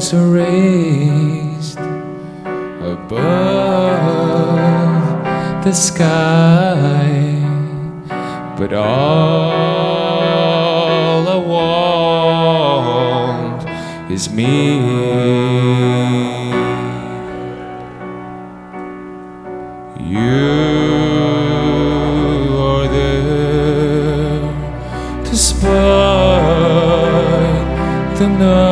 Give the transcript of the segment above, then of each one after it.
hands are raised above the sky, but all I want is me. You are there to spot the night.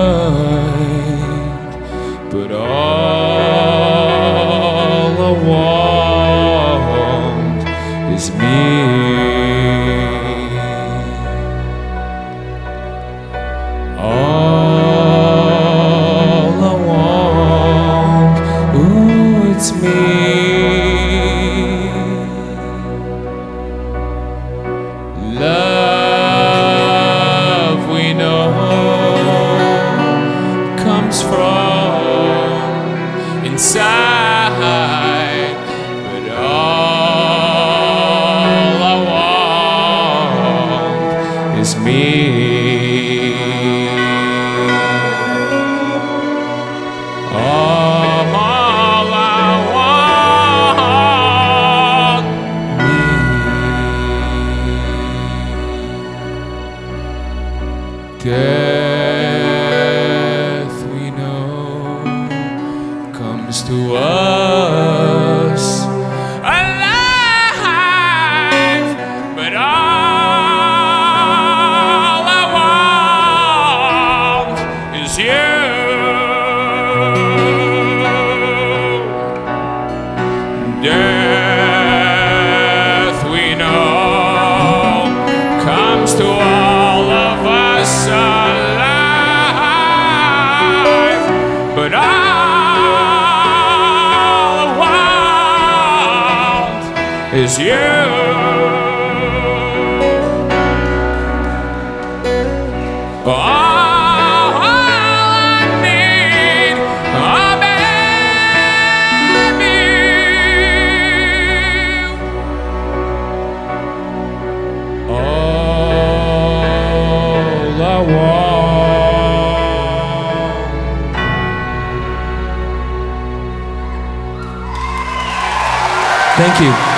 From but all I want is me. All I want, comes to us alive, but all I want is you. Death we know comes to all is you. Oh. Thank you.